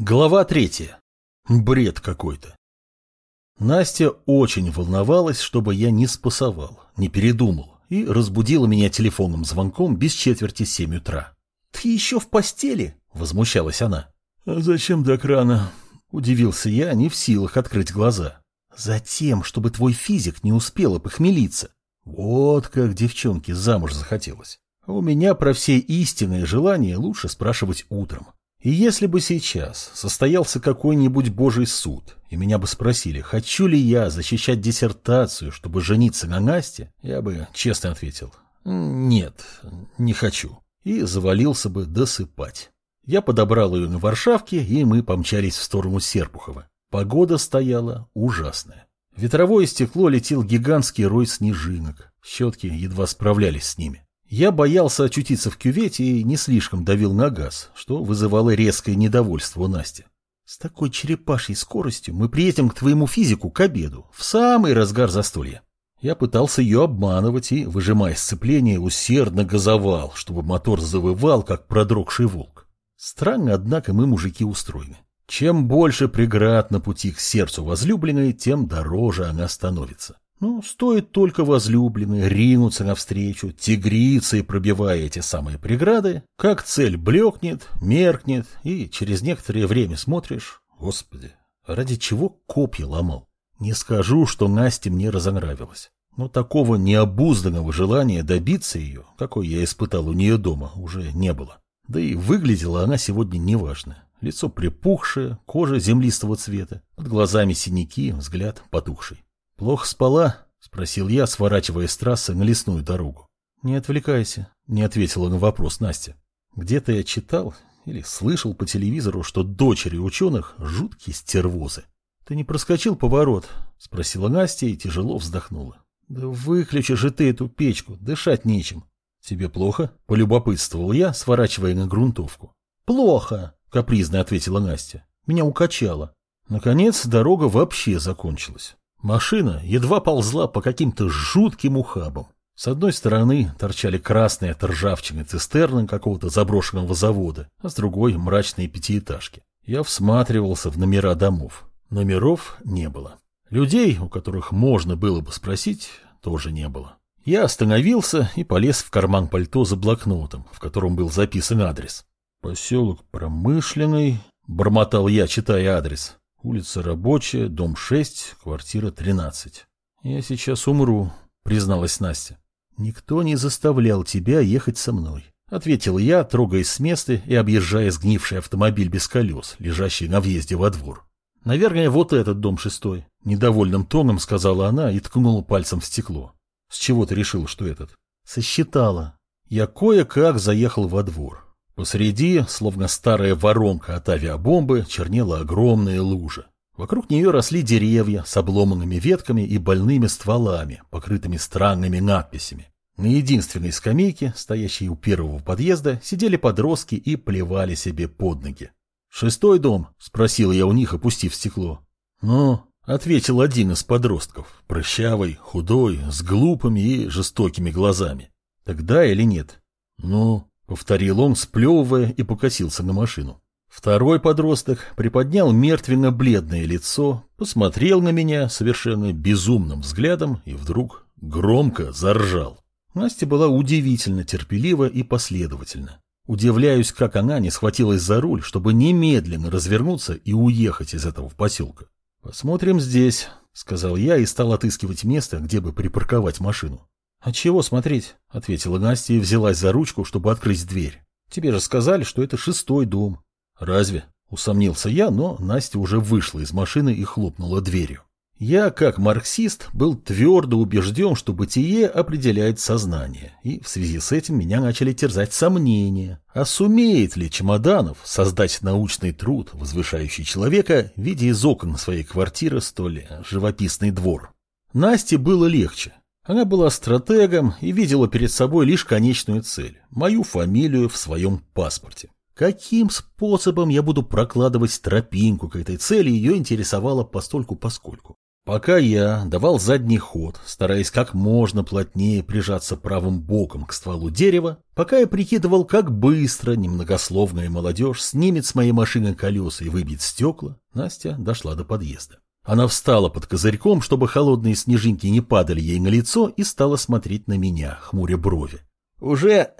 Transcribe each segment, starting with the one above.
Глава третья. Бред какой-то. Настя очень волновалась, чтобы я не спасовал, не передумал, и разбудила меня телефонным звонком без четверти семь утра. «Ты еще в постели?» — возмущалась она. «А зачем так рано?» — удивился я, не в силах открыть глаза. «Затем, чтобы твой физик не успел похмелиться. Вот как девчонке замуж захотелось. А у меня про все истинные желания лучше спрашивать утром. И если бы сейчас состоялся какой-нибудь божий суд, и меня бы спросили, хочу ли я защищать диссертацию, чтобы жениться на Насте, я бы честно ответил, нет, не хочу, и завалился бы досыпать. Я подобрал ее на Варшавке, и мы помчались в сторону Серпухова. Погода стояла ужасная. Ветровое стекло летел гигантский рой снежинок, щетки едва справлялись с ними. Я боялся очутиться в кювете и не слишком давил на газ, что вызывало резкое недовольство у Насти. С такой черепашьей скоростью мы приедем к твоему физику к обеду, в самый разгар застолья. Я пытался ее обманывать и, выжимая сцепление, усердно газовал, чтобы мотор завывал, как продрогший волк. Странно, однако, мы, мужики, устроены. Чем больше преград на пути к сердцу возлюбленной, тем дороже она становится. Ну, стоит только возлюбленный ринуться навстречу, тигриться и пробивая эти самые преграды, как цель блекнет, меркнет, и через некоторое время смотришь, господи, ради чего копья ломал? Не скажу, что Насте мне разонравилось, но такого необузданного желания добиться ее, какой я испытал у нее дома, уже не было. Да и выглядела она сегодня неважно. Лицо припухшее, кожа землистого цвета, под глазами синяки, взгляд потухший. «Плохо спала?» — спросил я, сворачивая с трассы на лесную дорогу. «Не отвлекайся», — не ответила на вопрос Настя. «Где-то я читал или слышал по телевизору, что дочери ученых — жуткие стервозы. Ты не проскочил поворот?» — спросила Настя и тяжело вздохнула. «Да выключи же ты эту печку, дышать нечем». «Тебе плохо?» — полюбопытствовал я, сворачивая на грунтовку. «Плохо», — капризно ответила Настя. «Меня укачало». Наконец дорога вообще закончилась. Машина едва ползла по каким-то жутким ухабам. С одной стороны торчали красные от ржавчины цистерны какого-то заброшенного завода, а с другой — мрачные пятиэтажки. Я всматривался в номера домов. Номеров не было. Людей, у которых можно было бы спросить, тоже не было. Я остановился и полез в карман пальто за блокнотом, в котором был записан адрес. «Поселок Промышленный», — бормотал я, читая адрес. Улица Рабочая, дом 6, квартира 13. Я сейчас умру, призналась Настя. Никто не заставлял тебя ехать со мной. Ответил я, трогаясь с места и объезжая сгнивший автомобиль без колес, лежащий на въезде во двор. Наверное, вот этот дом шестой. Недовольным тоном сказала она и ткнула пальцем в стекло. С чего ты решил, что этот? Сосчитала. Я кое-как заехал во двор. Посреди, словно старая воронка от авиабомбы, чернела огромная лужа. Вокруг нее росли деревья с обломанными ветками и больными стволами, покрытыми странными надписями. На единственной скамейке, стоящей у первого подъезда, сидели подростки и плевали себе под ноги. «Шестой дом?» — спросил я у них, опустив стекло. «Ну?» — ответил один из подростков, прыщавый, худой, с глупыми и жестокими глазами. «Тогда или нет?» «Ну?» Повторил он, сплевывая, и покосился на машину. Второй подросток приподнял мертвенно-бледное лицо, посмотрел на меня совершенно безумным взглядом и вдруг громко заржал. Настя была удивительно терпелива и последовательна. Удивляюсь, как она не схватилась за руль, чтобы немедленно развернуться и уехать из этого поселка. «Посмотрим здесь», — сказал я и стал отыскивать место, где бы припарковать машину. «А смотреть?» — ответила Настя и взялась за ручку, чтобы открыть дверь. «Тебе же сказали, что это шестой дом». «Разве?» — усомнился я, но Настя уже вышла из машины и хлопнула дверью. Я, как марксист, был твердо убежден, что бытие определяет сознание, и в связи с этим меня начали терзать сомнения, а сумеет ли Чемоданов создать научный труд, возвышающий человека, видя из окон своей квартиры столь живописный двор. Насте было легче. Она была стратегом и видела перед собой лишь конечную цель – мою фамилию в своем паспорте. Каким способом я буду прокладывать тропинку к этой цели, ее интересовало постольку-поскольку. Пока я давал задний ход, стараясь как можно плотнее прижаться правым боком к стволу дерева, пока я прикидывал, как быстро немногословная молодежь снимет с моей машины колеса и выбьет стекла, Настя дошла до подъезда. Она встала под козырьком, чтобы холодные снежинки не падали ей на лицо, и стала смотреть на меня, хмуря брови. «Уже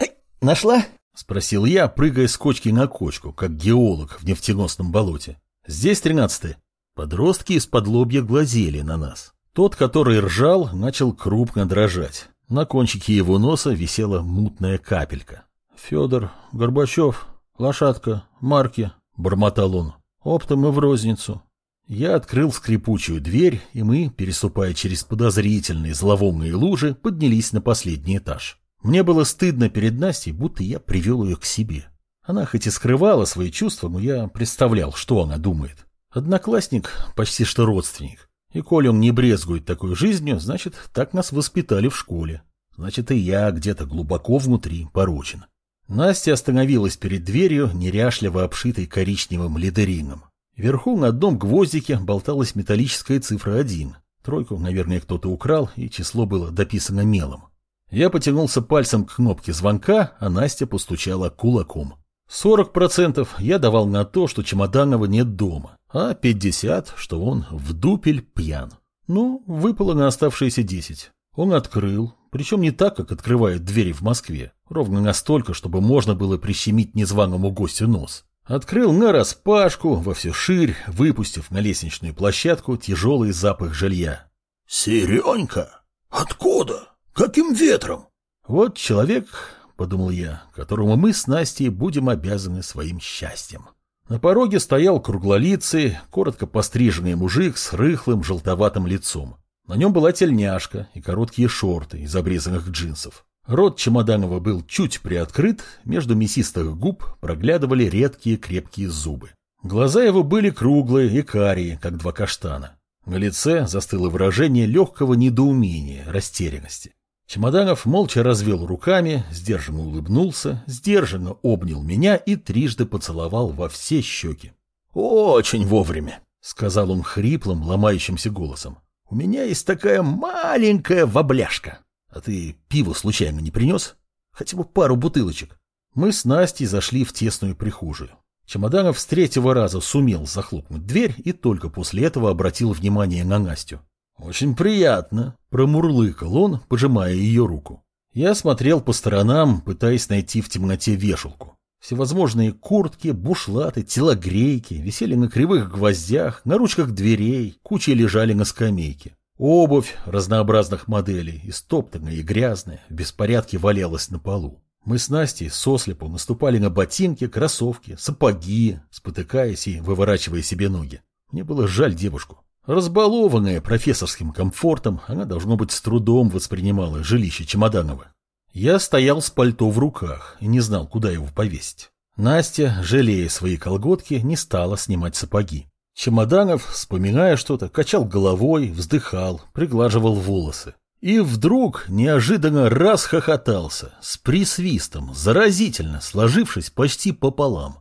нашла?» — спросил я, прыгая с кочки на кочку, как геолог в нефтеносном болоте. «Здесь тринадцатый». Подростки из-под лобья глазели на нас. Тот, который ржал, начал крупно дрожать. На кончике его носа висела мутная капелька. «Федор, Горбачев, лошадка, марки», — бормотал он. «Оптом и в розницу». Я открыл скрипучую дверь, и мы, переступая через подозрительные зловонные лужи, поднялись на последний этаж. Мне было стыдно перед Настей, будто я привел ее к себе. Она хоть и скрывала свои чувства, но я представлял, что она думает. Одноклассник почти что родственник. И коли он не брезгует такой жизнью, значит, так нас воспитали в школе. Значит, и я где-то глубоко внутри порочен. Настя остановилась перед дверью, неряшливо обшитой коричневым лидерином. Вверху на одном гвоздике болталась металлическая цифра 1. Тройку, наверное, кто-то украл, и число было дописано мелом. Я потянулся пальцем к кнопке звонка, а Настя постучала кулаком. 40% я давал на то, что Чемоданова нет дома а 50, что он в дупель пьян. Ну, выпало на оставшиеся 10. Он открыл, причем не так, как открывают двери в Москве, ровно настолько, чтобы можно было прищемить незваному гостю нос. Открыл на распашку, во всю ширь, выпустив на лестничную площадку тяжелый запах жилья. «Серенька? Откуда? Каким ветром?» «Вот человек, — подумал я, — которому мы с Настей будем обязаны своим счастьем». На пороге стоял круглолицый, коротко постриженный мужик с рыхлым желтоватым лицом. На нем была тельняшка и короткие шорты из обрезанных джинсов. Рот Чемоданова был чуть приоткрыт, между мясистых губ проглядывали редкие крепкие зубы. Глаза его были круглые и карие, как два каштана. На лице застыло выражение легкого недоумения, растерянности. Чемоданов молча развел руками, сдержанно улыбнулся, сдержанно обнял меня и трижды поцеловал во все щеки. «Очень вовремя», — сказал он хриплым, ломающимся голосом. «У меня есть такая маленькая вобляшка. А ты пиво случайно не принес? Хотя бы пару бутылочек». Мы с Настей зашли в тесную прихожую. Чемоданов с третьего раза сумел захлопнуть дверь и только после этого обратил внимание на Настю. «Очень приятно», — промурлыкал он, пожимая ее руку. Я смотрел по сторонам, пытаясь найти в темноте вешалку. Всевозможные куртки, бушлаты, телогрейки висели на кривых гвоздях, на ручках дверей, кучей лежали на скамейке. Обувь разнообразных моделей, истоптанная и грязная, в беспорядке валялась на полу. Мы с Настей сослепу наступали на ботинки, кроссовки, сапоги, спотыкаясь и выворачивая себе ноги. Мне было жаль девушку. Разбалованная профессорским комфортом, она, должно быть, с трудом воспринимала жилище Чемоданова. Я стоял с пальто в руках и не знал, куда его повесить. Настя, жалея свои колготки, не стала снимать сапоги. Чемоданов, вспоминая что-то, качал головой, вздыхал, приглаживал волосы. И вдруг неожиданно расхохотался, с присвистом, заразительно, сложившись почти пополам.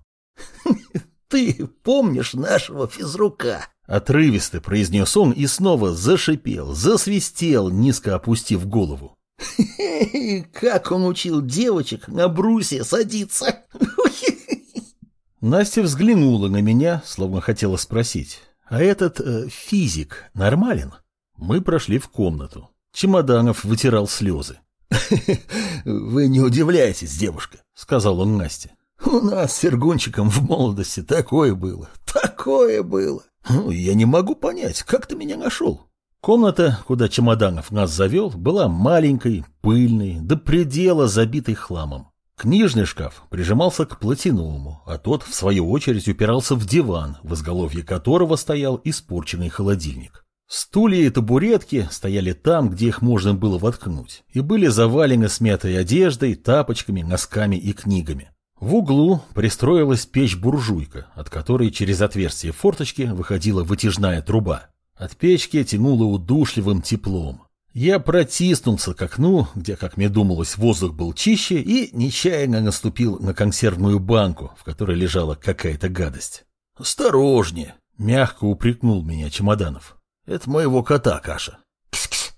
«Ты помнишь нашего физрука?» Отрывисто произнес он и снова зашипел, засвистел, низко опустив голову. Как он учил девочек на брусе садиться. Настя взглянула на меня, словно хотела спросить, а этот э, физик нормален? Мы прошли в комнату. Чемоданов вытирал слезы. «Вы не удивляйтесь, девушка», — сказал он Насте. «У нас с Сергунчиком в молодости такое было, такое было. Ну, я не могу понять, как ты меня нашел? Комната, куда Чемоданов нас завел, была маленькой, пыльной, до предела забитой хламом. Книжный шкаф прижимался к платиновому, а тот, в свою очередь, упирался в диван, в изголовье которого стоял испорченный холодильник. Стулья и табуретки стояли там, где их можно было воткнуть, и были завалены смятой одеждой, тапочками, носками и книгами. В углу пристроилась печь-буржуйка, от которой через отверстие форточки выходила вытяжная труба. От печки тянуло удушливым теплом. Я протиснулся к окну, где, как мне думалось, воздух был чище, и нечаянно наступил на консервную банку, в которой лежала какая-то гадость. «Осторожнее!» — мягко упрекнул меня Чемоданов. Это моего кота каша. Кс-кс.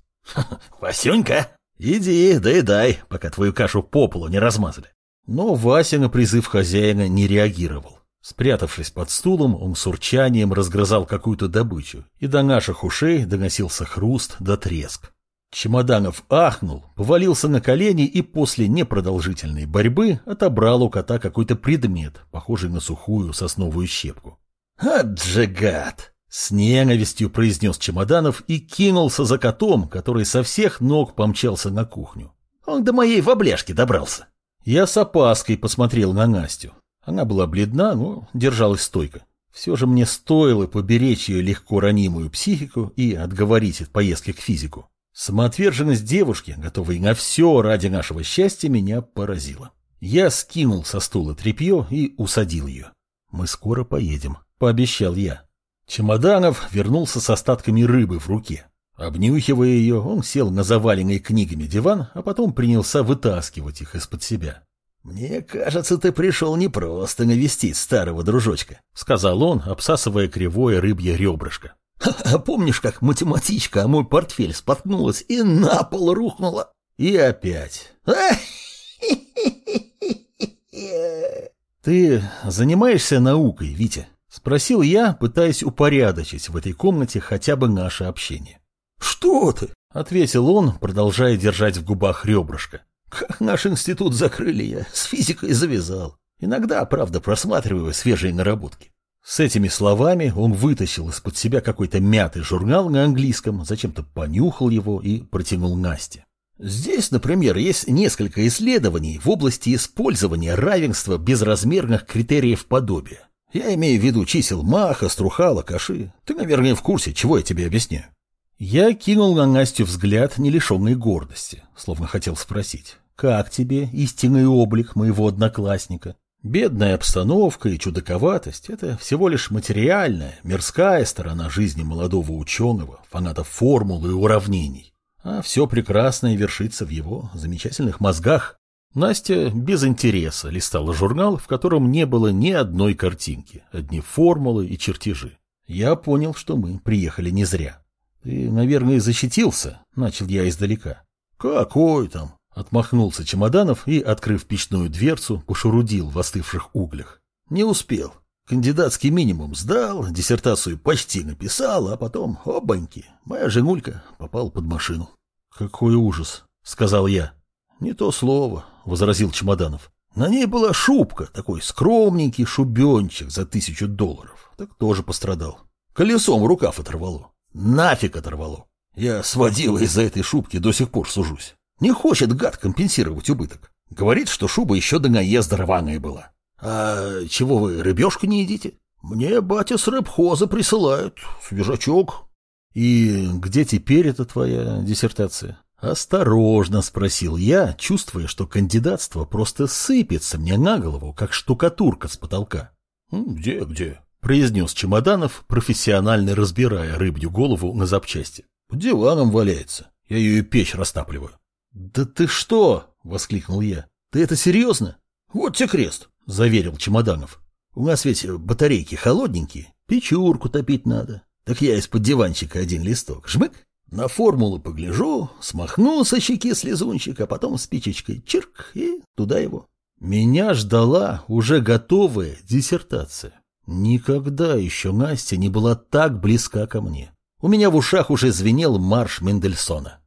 Васюнька, иди, доедай, пока твою кашу по полу не размазали. Но Вася на призыв хозяина не реагировал. Спрятавшись под стулом, он с урчанием разгрызал какую-то добычу, и до наших ушей доносился хруст да треск. Чемоданов ахнул, повалился на колени и после непродолжительной борьбы отобрал у кота какой-то предмет, похожий на сухую сосновую щепку. «Аджигат!» — с ненавистью произнес Чемоданов и кинулся за котом, который со всех ног помчался на кухню. Он до моей воблешки добрался. Я с опаской посмотрел на Настю. Она была бледна, но держалась стойко. Все же мне стоило поберечь ее легко ранимую психику и отговорить от поездки к физику. Самоотверженность девушки, готовой на все ради нашего счастья, меня поразила. Я скинул со стула тряпье и усадил ее. «Мы скоро поедем», — пообещал я. Чемоданов вернулся с остатками рыбы в руке. Обнюхивая ее, он сел на заваленный книгами диван, а потом принялся вытаскивать их из-под себя. «Мне кажется, ты пришел не просто навестить старого дружочка», — сказал он, обсасывая кривое рыбье ребрышко. А помнишь, как математичка, а мой портфель споткнулась и на пол рухнула? И опять. Ты занимаешься наукой, Витя? Спросил я, пытаясь упорядочить в этой комнате хотя бы наше общение. Что ты? Ответил он, продолжая держать в губах ребрышко. Как наш институт закрыли, я с физикой завязал. Иногда, правда, просматриваю свежие наработки. С этими словами он вытащил из-под себя какой-то мятый журнал на английском, зачем-то понюхал его и протянул Насте. Здесь, например, есть несколько исследований в области использования равенства безразмерных критериев подобия. Я имею в виду чисел Маха, Струхала, Каши. Ты, наверное, в курсе, чего я тебе объясняю. Я кинул на Настю взгляд, не лишенный гордости, словно хотел спросить, как тебе истинный облик моего одноклассника? Бедная обстановка и чудаковатость – это всего лишь материальная, мирская сторона жизни молодого ученого, фаната формул и уравнений. А все прекрасное вершится в его замечательных мозгах. Настя без интереса листала журнал, в котором не было ни одной картинки, одни формулы и чертежи. Я понял, что мы приехали не зря. Ты, наверное, защитился, начал я издалека. Какой там? Отмахнулся Чемоданов и, открыв печную дверцу, пошурудил в остывших углях. Не успел. Кандидатский минимум сдал, диссертацию почти написал, а потом, обаньки, моя женулька попала под машину. «Какой ужас!» — сказал я. «Не то слово», — возразил Чемоданов. «На ней была шубка, такой скромненький шубенчик за тысячу долларов. Так тоже пострадал. Колесом рукав оторвало. Нафиг оторвало. Я с водилой из-за этой шубки до сих пор сужусь. Не хочет гад компенсировать убыток. Говорит, что шуба еще до наезда рваная была. А чего вы рыбешку не едите? Мне батя с рыбхоза присылает. Свежачок. И где теперь эта твоя диссертация? Осторожно спросил я, чувствуя, что кандидатство просто сыпется мне на голову, как штукатурка с потолка. «Где, где?» — произнес Чемоданов, профессионально разбирая рыбью голову на запчасти. «Под диваном валяется. Я ее печь растапливаю». «Да ты что?» — воскликнул я. «Ты это серьезно?» «Вот тебе крест», — заверил Чемоданов. «У нас ведь батарейки холодненькие, печурку топить надо. Так я из-под диванчика один листок. Жмык, на формулу погляжу, смахну со щеки слезунчик, а потом спичечкой чирк и туда его». Меня ждала уже готовая диссертация. Никогда еще Настя не была так близка ко мне. У меня в ушах уже звенел марш Мендельсона.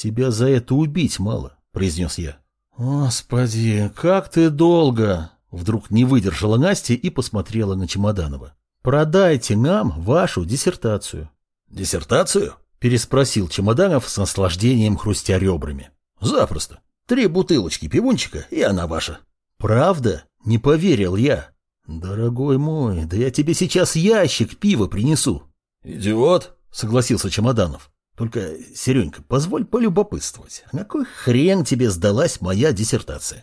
«Тебя за это убить мало», — произнес я. «Господи, как ты долго!» Вдруг не выдержала Настя и посмотрела на Чемоданова. «Продайте нам вашу диссертацию». «Диссертацию?» — переспросил Чемоданов с наслаждением хрустя ребрами. «Запросто. Три бутылочки пивунчика, и она ваша». «Правда?» — не поверил я. «Дорогой мой, да я тебе сейчас ящик пива принесу». «Идиот!» — согласился Чемоданов. Только, Серенька, позволь полюбопытствовать, на кой хрен тебе сдалась моя диссертация?